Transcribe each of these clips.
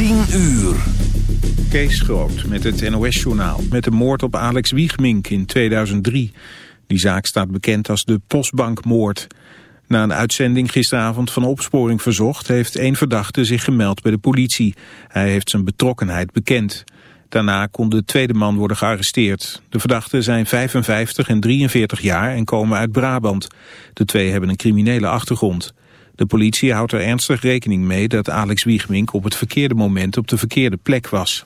10 uur. Kees Groot met het NOS-journaal. Met de moord op Alex Wiegmink in 2003. Die zaak staat bekend als de Postbankmoord. Na een uitzending gisteravond van Opsporing Verzocht... heeft één verdachte zich gemeld bij de politie. Hij heeft zijn betrokkenheid bekend. Daarna kon de tweede man worden gearresteerd. De verdachten zijn 55 en 43 jaar en komen uit Brabant. De twee hebben een criminele achtergrond. De politie houdt er ernstig rekening mee dat Alex Wiegmink op het verkeerde moment op de verkeerde plek was.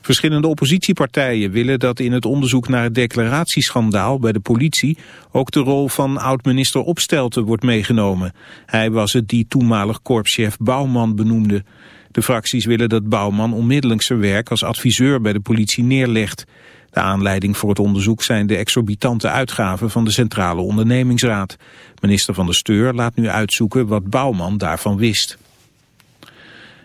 Verschillende oppositiepartijen willen dat in het onderzoek naar het declaratieschandaal bij de politie ook de rol van oud-minister Opstelten wordt meegenomen. Hij was het die toenmalig korpschef Bouwman benoemde. De fracties willen dat Bouwman onmiddellijk zijn werk als adviseur bij de politie neerlegt. De aanleiding voor het onderzoek zijn de exorbitante uitgaven van de Centrale Ondernemingsraad. Minister van de Steur laat nu uitzoeken wat Bouwman daarvan wist.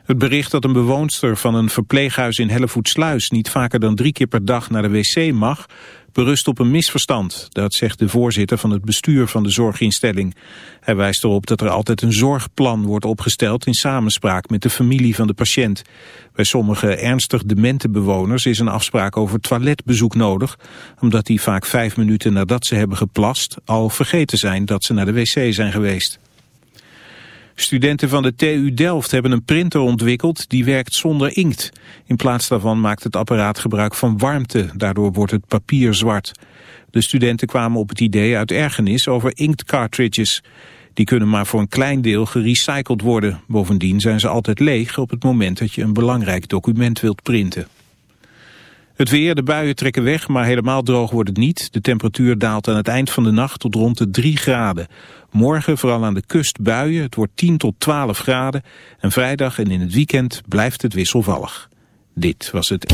Het bericht dat een bewoonster van een verpleeghuis in Hellevoetsluis niet vaker dan drie keer per dag naar de wc mag, berust op een misverstand. Dat zegt de voorzitter van het bestuur van de zorginstelling. Hij wijst erop dat er altijd een zorgplan wordt opgesteld in samenspraak met de familie van de patiënt. Bij sommige ernstig demente bewoners is een afspraak over toiletbezoek nodig, omdat die vaak vijf minuten nadat ze hebben geplast al vergeten zijn dat ze naar de wc zijn geweest. Studenten van de TU Delft hebben een printer ontwikkeld die werkt zonder inkt. In plaats daarvan maakt het apparaat gebruik van warmte, daardoor wordt het papier zwart. De studenten kwamen op het idee uit ergernis over inktcartridges. Die kunnen maar voor een klein deel gerecycled worden. Bovendien zijn ze altijd leeg op het moment dat je een belangrijk document wilt printen. Het weer, de buien trekken weg, maar helemaal droog wordt het niet. De temperatuur daalt aan het eind van de nacht tot rond de 3 graden. Morgen vooral aan de kust buien, het wordt 10 tot 12 graden. En vrijdag en in het weekend blijft het wisselvallig. Dit was het...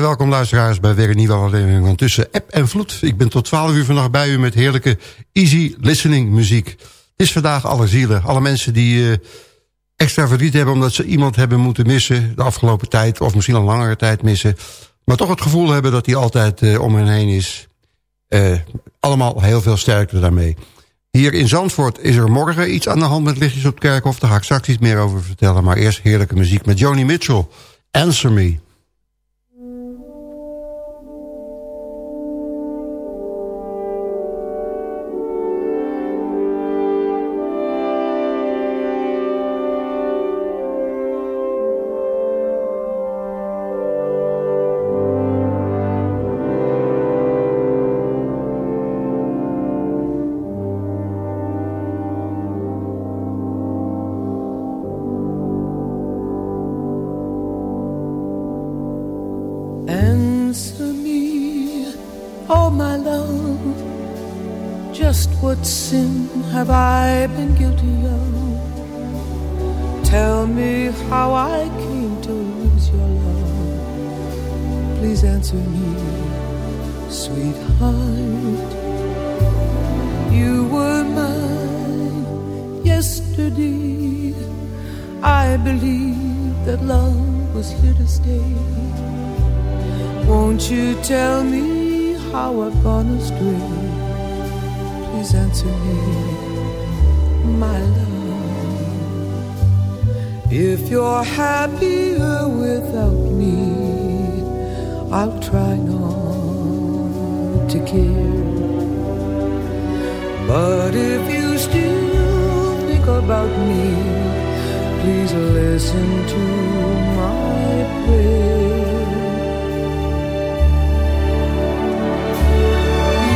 Welkom luisteraars bij weer een nieuwe van Tussen App en Vloed. Ik ben tot 12 uur vannacht bij u met heerlijke easy listening muziek. Het is vandaag alle zielen, alle mensen die uh, extra verdriet hebben... omdat ze iemand hebben moeten missen de afgelopen tijd... of misschien al langere tijd missen. Maar toch het gevoel hebben dat hij altijd uh, om hen heen is. Uh, allemaal heel veel sterkte daarmee. Hier in Zandvoort is er morgen iets aan de hand met lichtjes op het kerkhof. Daar ga ik straks iets meer over vertellen. Maar eerst heerlijke muziek met Joni Mitchell. Answer Me. Listen to my prayer.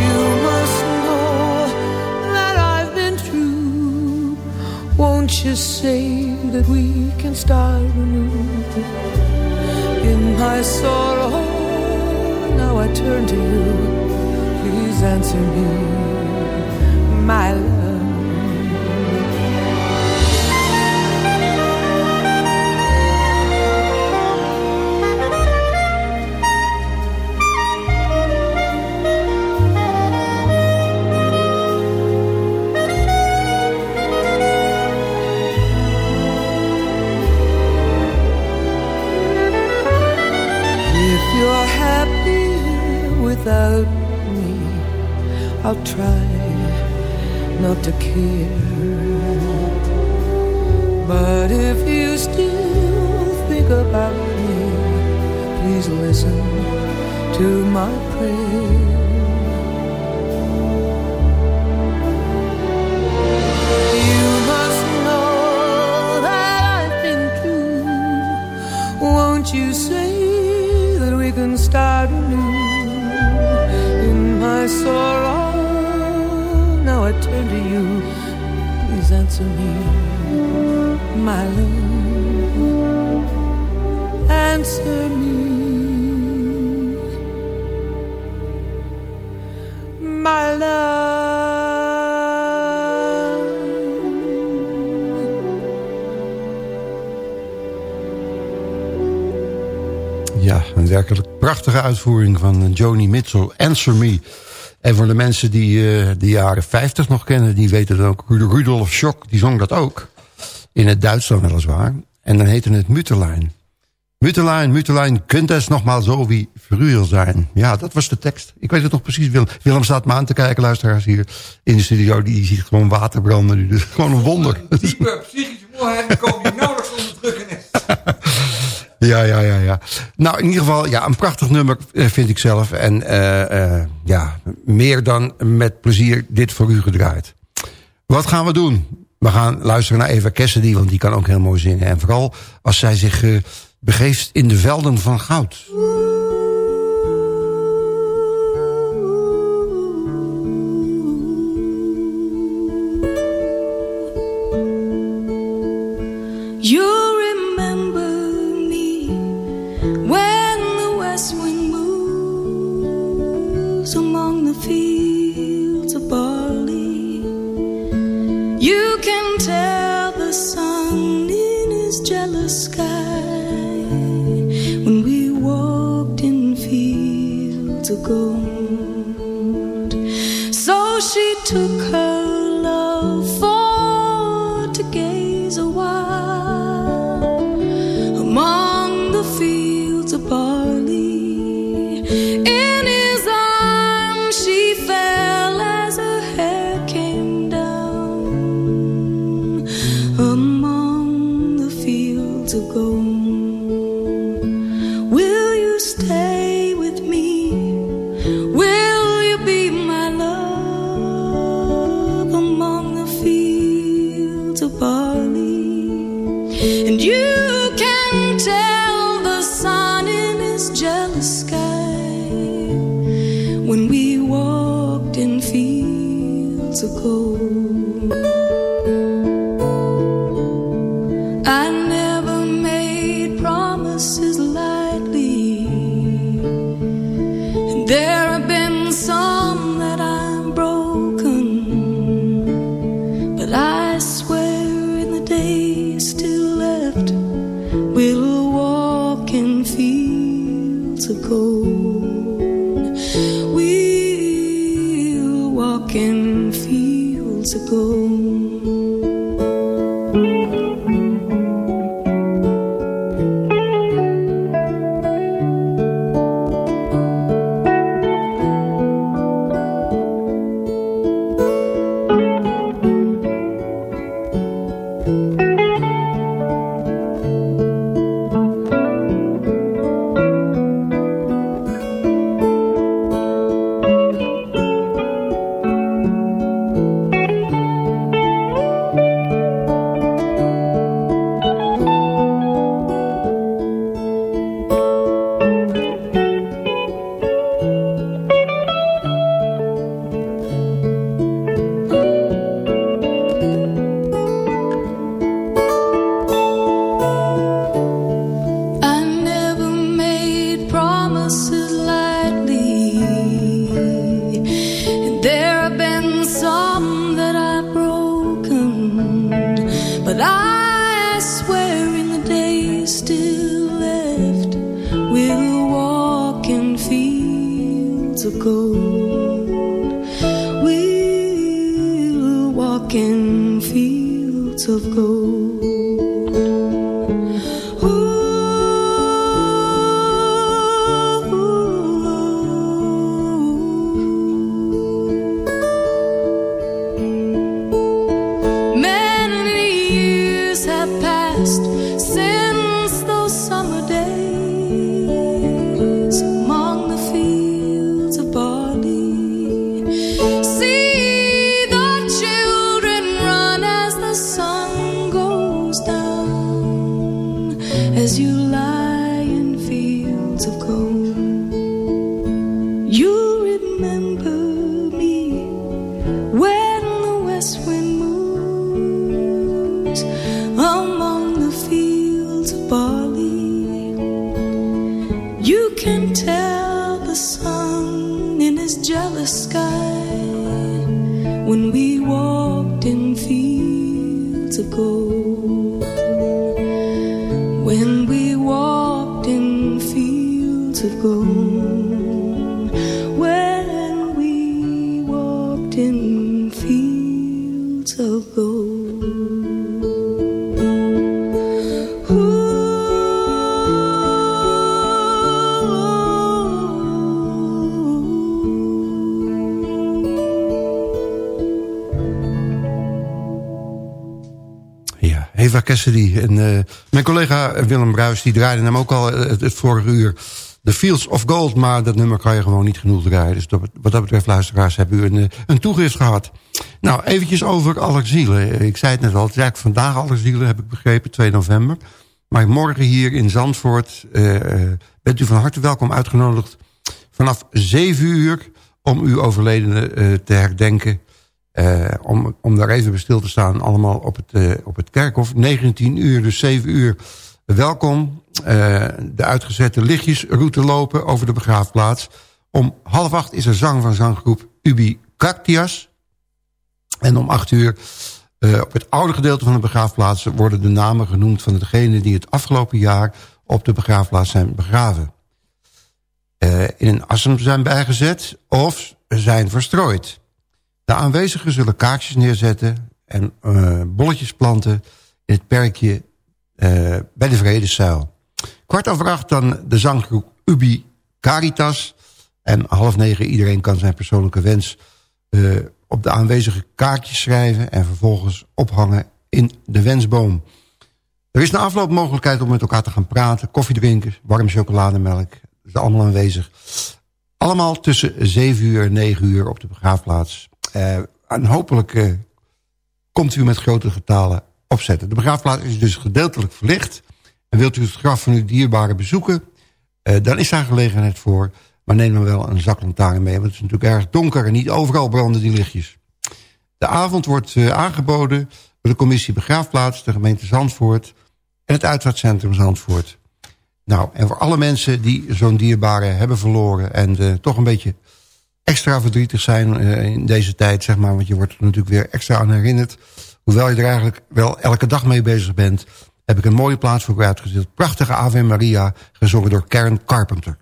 You must know that I've been true. Won't you say that we can start anew? In my sorrow, now I turn to you. Please answer me, my love. I'll try not to care. But if you still think about me Please listen to my prayer Answer me, my love. Answer me, my love. Ja, een werkelijk prachtige uitvoering van Joni Mitchell, Answer Me. En voor de mensen die uh, de jaren 50 nog kennen... die weten dat ook. Rudolf Schock, die zong dat ook. In het Duits dan weliswaar. En dan heette het Mutterlein. Mutterlein, Mutterlein, kunt het nogmaals zo wie vroeger zijn. Ja, dat was de tekst. Ik weet het nog precies. Willem, Willem staat me aan te kijken, luisteraars hier in de studio. Die ziet gewoon water branden nu. Dus gewoon een wonder. Diepe psychische moeheid kom je is. Ja, ja, ja, ja. Nou, in ieder geval, ja, een prachtig nummer eh, vind ik zelf. En uh, uh, ja, meer dan met plezier dit voor u gedraaid. Wat gaan we doen? We gaan luisteren naar Eva Cassidy, want die kan ook heel mooi zingen. En vooral als zij zich begeeft in de velden van goud. You can tell the sun in his jealous sky when we walked in fields of gold. walking fields of gold. Die draaide hem ook al het, het vorige uur. The Fields of Gold. Maar dat nummer kan je gewoon niet genoeg draaien. Dus wat dat betreft, luisteraars, hebben u een, eh, een toegift gehad. Nou, eventjes over Allerzielen. Ik zei het net al, het is eigenlijk vandaag Allerzielen, heb ik begrepen, 2 november. Maar morgen hier in Zandvoort uh, bent u van harte welkom uitgenodigd... vanaf 7 uur om uw overledene te herdenken... Om, om daar even bij stil te staan, allemaal op het, op het kerkhof. 19 uur, dus 7 uur. Welkom. Uh, de uitgezette lichtjesroute lopen over de begraafplaats. Om half acht is er zang van zanggroep Ubi Cactias. En om acht uur op het oude gedeelte van de begraafplaats... worden de namen genoemd van degenen die het afgelopen jaar... op de begraafplaats zijn begraven. in een assem zijn bijgezet of zijn verstrooid. De aanwezigen zullen kaartjes neerzetten en bolletjes planten in het perkje bij de Vredeszuil. Kwart over acht dan de zanggroep Ubi Caritas. En half negen iedereen kan zijn persoonlijke wens uh, op de aanwezige kaartjes schrijven... en vervolgens ophangen in de wensboom. Er is een afloopmogelijkheid om met elkaar te gaan praten... koffie drinken, warm chocolademelk. Dat is allemaal aanwezig. Allemaal tussen 7 uur en 9 uur op de begraafplaats uh, en hopelijk komt u met grote getalen opzetten. De begraafplaats is dus gedeeltelijk verlicht. En wilt u het graf van uw dierbare bezoeken... Uh, dan is daar gelegenheid voor. Maar neem dan wel een zaklantaarn mee. Want het is natuurlijk erg donker en niet overal branden die lichtjes. De avond wordt aangeboden door de commissie Begraafplaats... de gemeente Zandvoort en het uitvaartcentrum Zandvoort. Nou, en voor alle mensen die zo'n dierbare hebben verloren... en toch een beetje extra verdrietig zijn in deze tijd, zeg maar. Want je wordt er natuurlijk weer extra aan herinnerd. Hoewel je er eigenlijk wel elke dag mee bezig bent... heb ik een mooie plaats voor u uitgezet. Prachtige Ave Maria, gezongen door Karen Carpenter.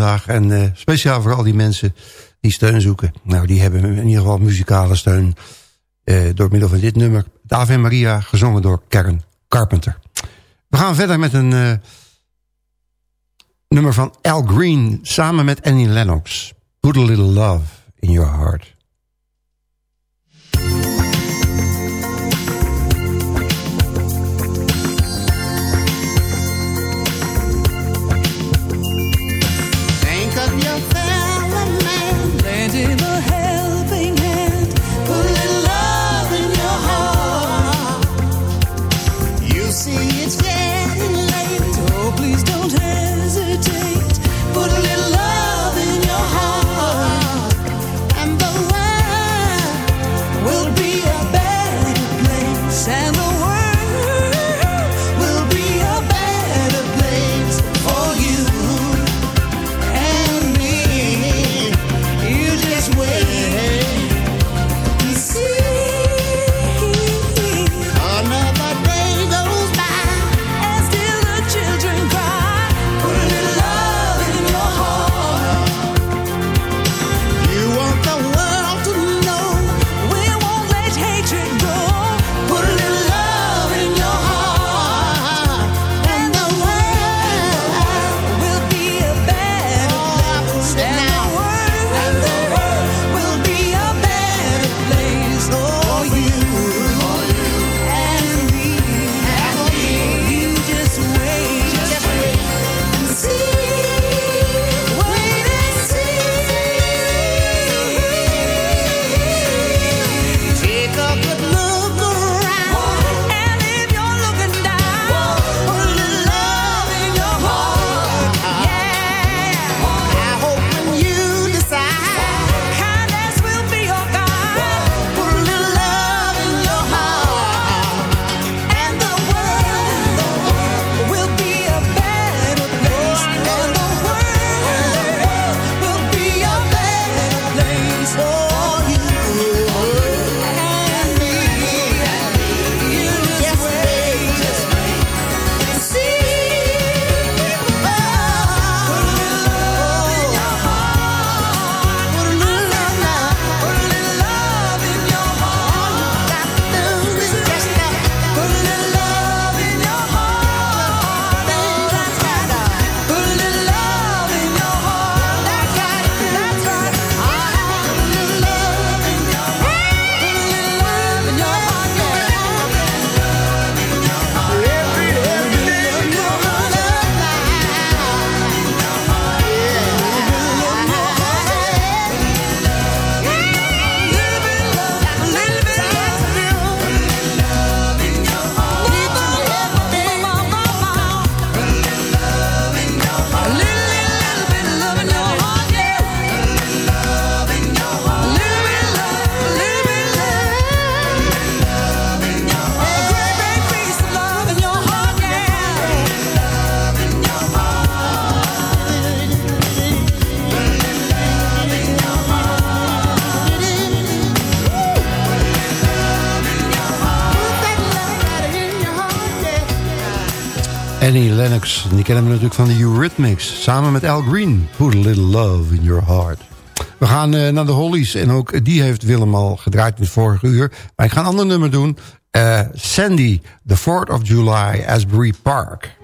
En uh, speciaal voor al die mensen die steun zoeken. Nou, die hebben in ieder geval muzikale steun... Uh, door middel van dit nummer. Ave Maria, gezongen door Karen Carpenter. We gaan verder met een uh, nummer van Al Green... samen met Annie Lennox. Put a little love in your heart. your Annie Lennox, die kennen we natuurlijk van de Eurythmics. Samen met Al Green, Put a Little Love in Your Heart. We gaan uh, naar de Hollies en ook die heeft Willem al gedraaid met vorige uur. Maar ik ga een ander nummer doen. Uh, Sandy, The 4th of July, Asbury Park.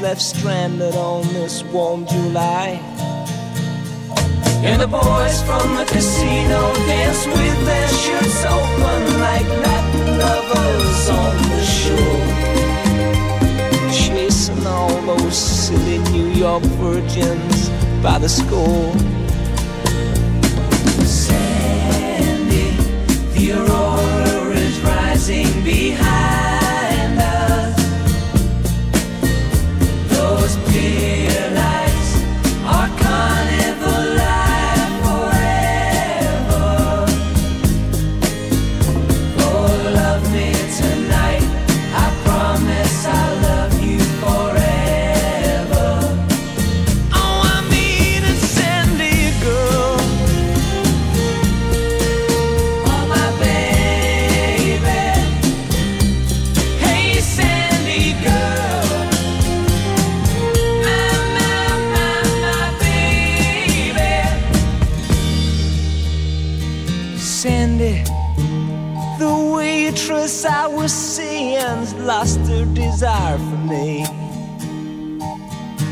Left stranded on this warm July. And the boys from the casino dance with their shirts open like Latin lovers on the shore. Chasing all those silly New York virgins by the score. behind us. Those people.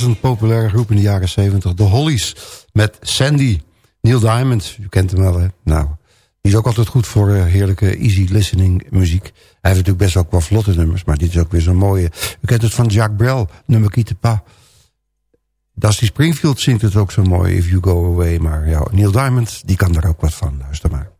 Razend populaire groep in de jaren 70. De Hollies met Sandy. Neil Diamond, u kent hem wel hè. Nou, die is ook altijd goed voor uh, heerlijke easy listening muziek. Hij heeft natuurlijk best wel vlotte nummers. Maar dit is ook weer zo'n mooie. U kent het van Jacques Brel, nummer Quitte Pas. Dusty Springfield zingt het ook zo mooi, If You Go Away. Maar ja, Neil Diamond, die kan daar ook wat van. Luister maar.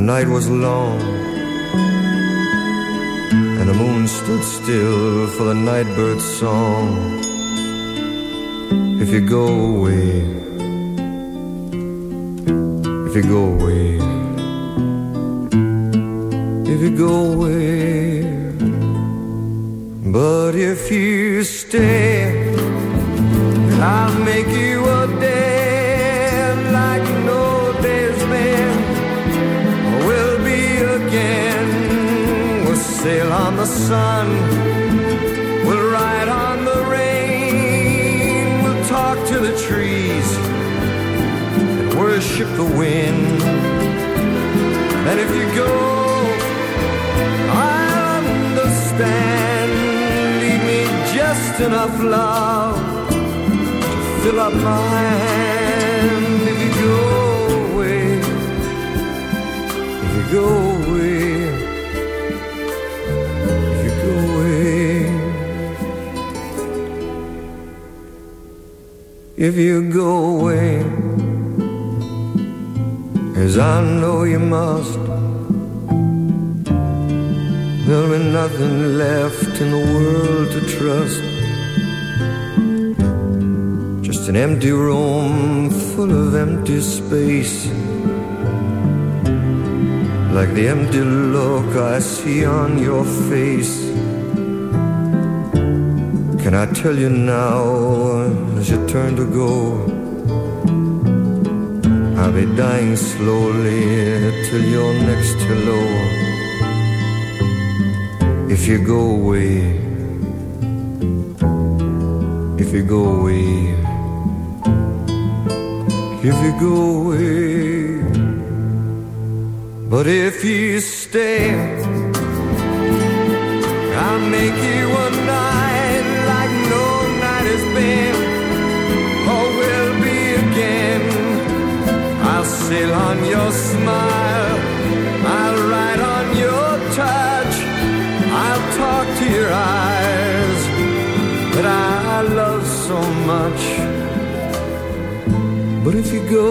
the night was long. And the moon stood still for the nightbird's song if you go away, if you go away, if you go away. But if you stay, I'll make you a day sail on the sun. We'll ride on the rain. We'll talk to the trees and worship the wind. And if you go, I'll understand. Leave me just enough love to fill up my hand. If you go away, if you go if you go away, as I know you must. There'll be nothing left in the world to trust. Just an empty room full of empty space. Like the empty look I see on your face. Can I tell you now as you turn to go? I'll be dying slowly till your next hello if you go away, if you go away, if you go away. But if you stay, I'll make you a night sail on your smile, I'll ride on your touch. I'll talk to your eyes that I love so much. But if you go,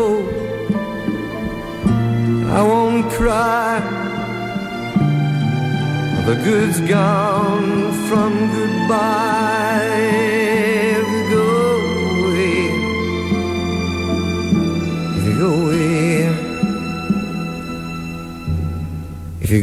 I won't cry. The good's gone from goodbye. Ja,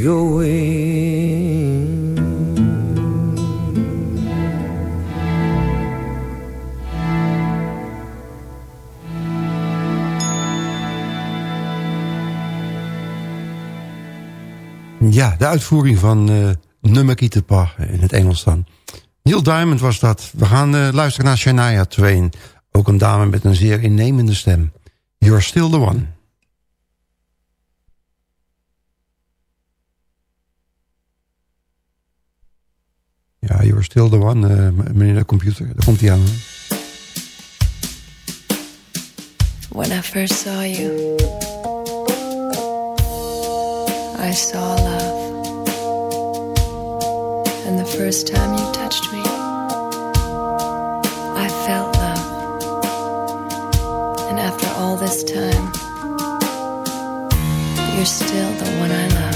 de uitvoering van uh, Nummer in het Engels dan. Neil Diamond was dat. We gaan uh, luisteren naar Shania Twain. Ook een dame met een zeer innemende stem. You're still the one. Ja, you're still the one, uh, meneer de computer. Daar komt hij aan. When I first saw you I saw love. And the first time you touched me, I felt love. And after all this time, you're still the one I love.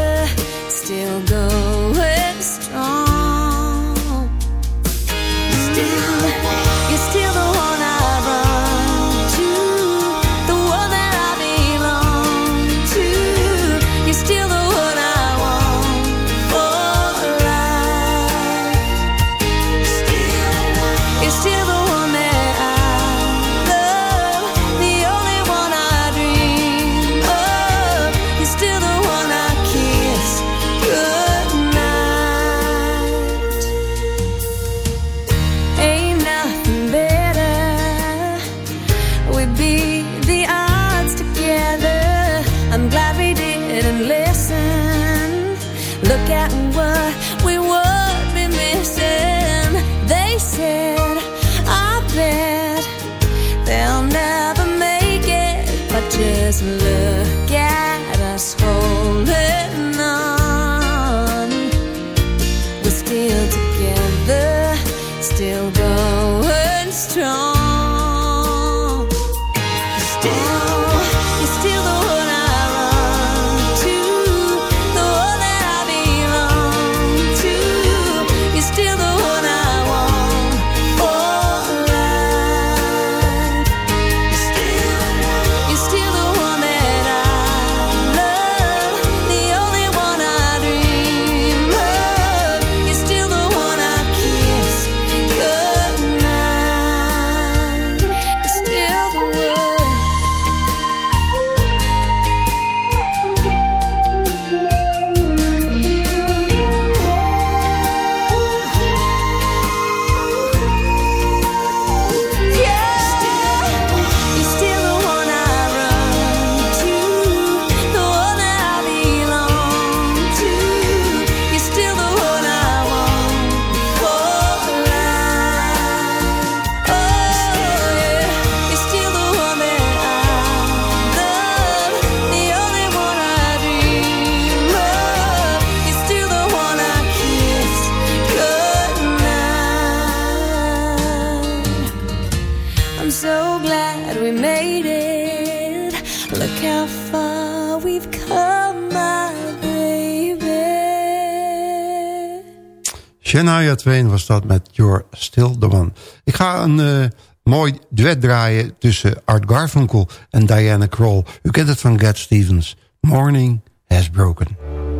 Shania Twain was dat met your Still The One. Ik ga een eh, mooi duet draaien tussen Art Garfunkel en Diana Kroll. U kent het van Gad Stevens. Morning Has Broken.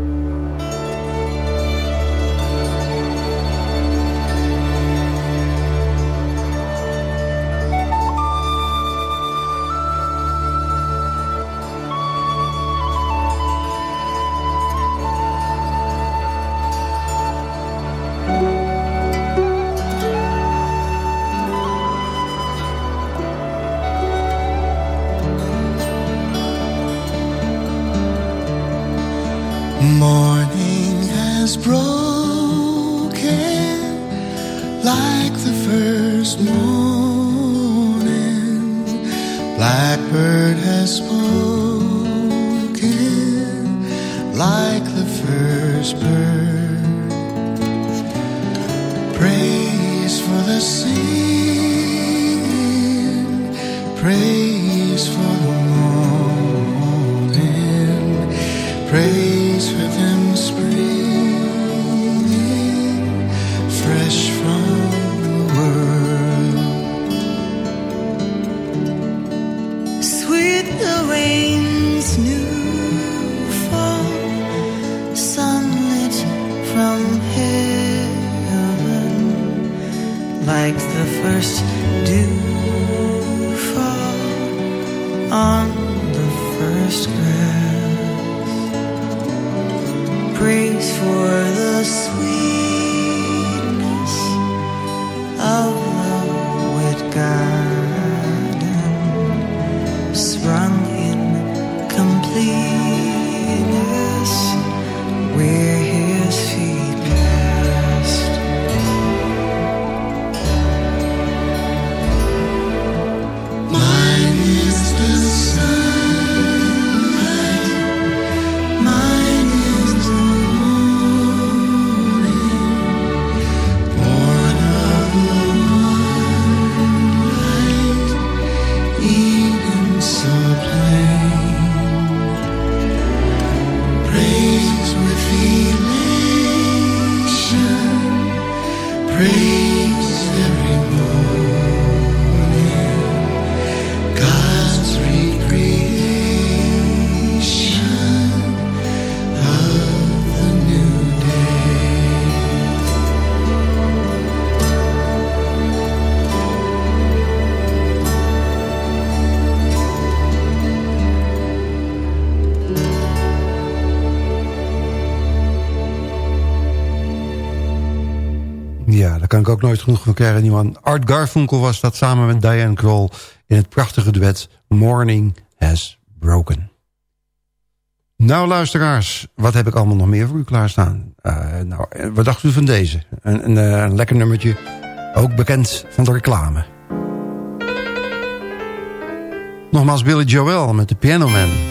ook nooit genoeg van krijgen. Niemand. Art Garfunkel was dat samen met Diane Kroll... in het prachtige duet Morning Has Broken. Nou luisteraars, wat heb ik allemaal nog meer voor u klaarstaan? Eh, nou, eh, wat dacht u van deze? Een, een, eh, een lekker nummertje, ook bekend van de reclame. Nogmaals Billy Joel met de Pianoman.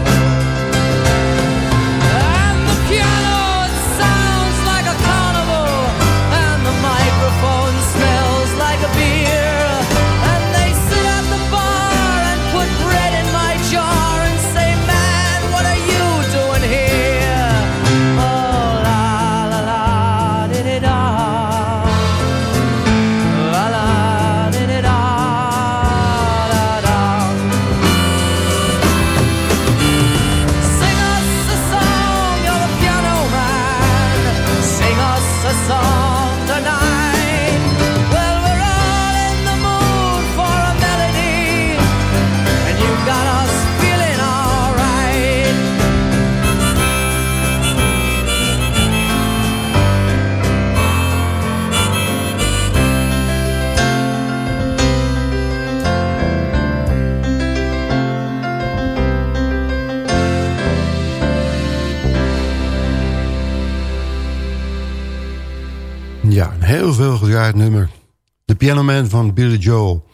Piano van Billy Joel.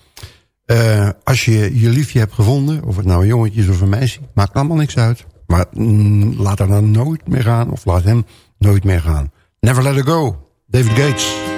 Eh, als je je liefje hebt gevonden, of het nou een jongetje is of een meisje... maakt allemaal niks uit. Maar mm, laat haar dan nooit meer gaan, of laat hem nooit meer gaan. Never Let Her Go, David Gates.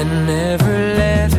and never let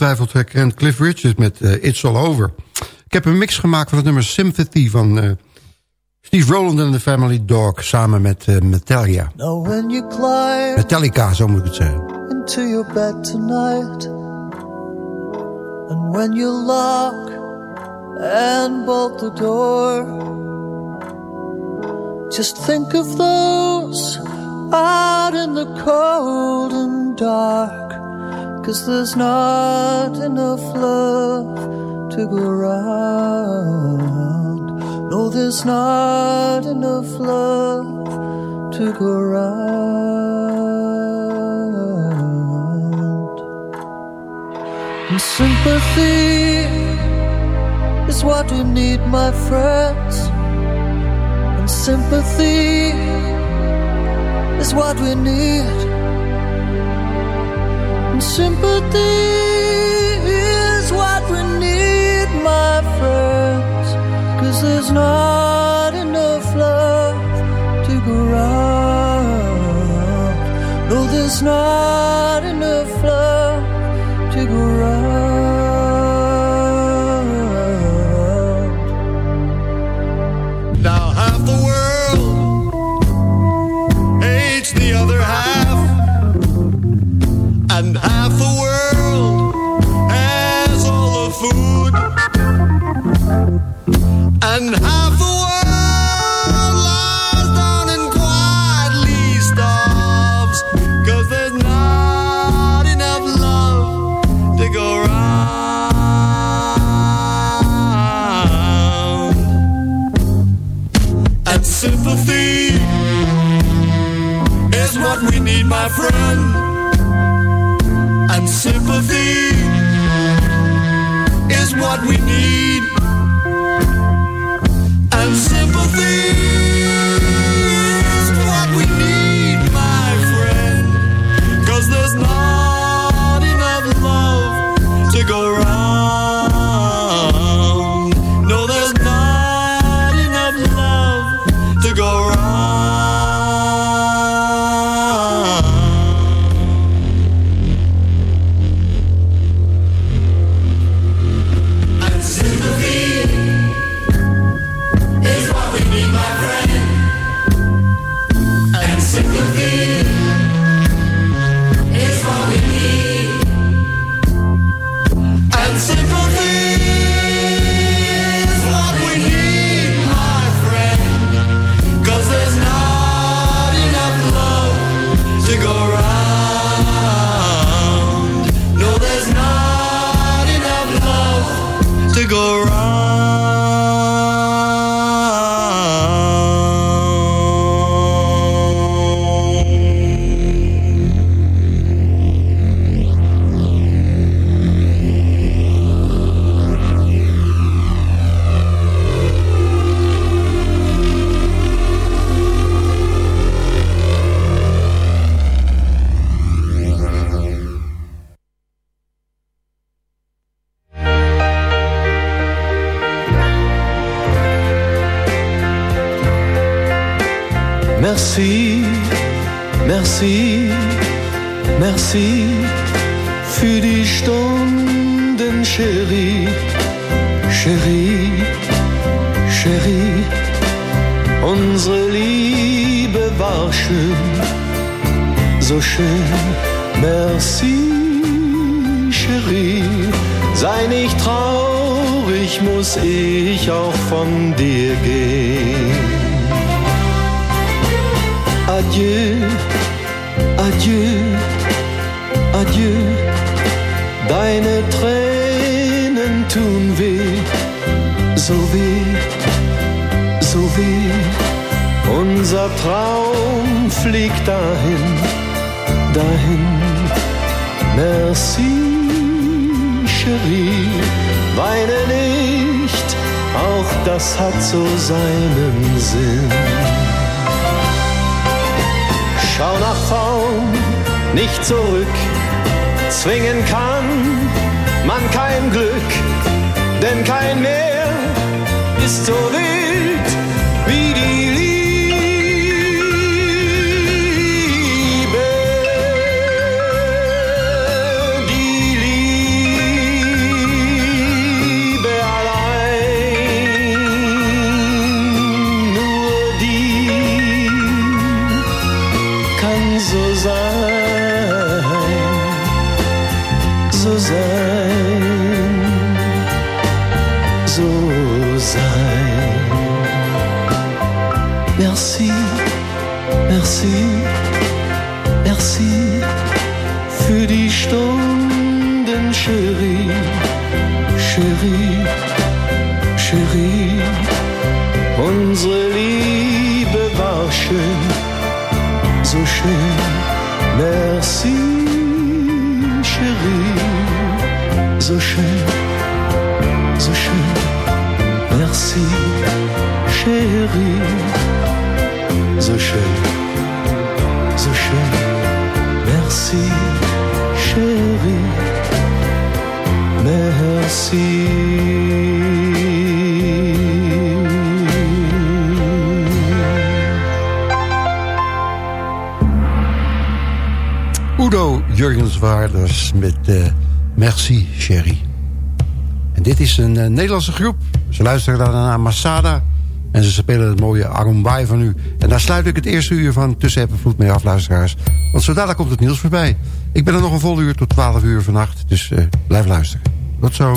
ongetwijfeld herkend. Cliff Richard met eh, It's All Over. Ik heb een mix gemaakt van het nummer Sympathy van eh, Steve Rowland en de Family Dog... samen met eh, Metallica. Metallica, zo moet ik het zeggen. into your bed tonight, and when you lock and bolt the door, just think of those out in the cold and dark, cause there's not enough love to go around. No, there's not enough love to go around. And sympathy is what we need, my friends. And sympathy is what we need. Sympathy is what we need, my friends. Cause there's not enough love to go round. No, there's not sympathy is what we need. So weh, so weh. Unser Traum fliegt dahin, dahin. Merci, Cherie, weine nicht, auch das hat so seinen Sinn. Schau nach vorn, nicht zurück, zwingen kann man kein Glück, denn kein Meer ist so wild wie die Udo Jurgenswaarders met eh, Merci Sherry. En dit is een eh, Nederlandse groep. Ze luisteren dan naar Masada. En ze spelen het mooie Arumbai van u. En daar sluit ik het eerste uur van Tussen App en mee af, luisteraars. Want zodra komt het nieuws voorbij. Ik ben er nog een vol uur tot 12 uur vannacht. Dus eh, blijf luisteren. Tot zo.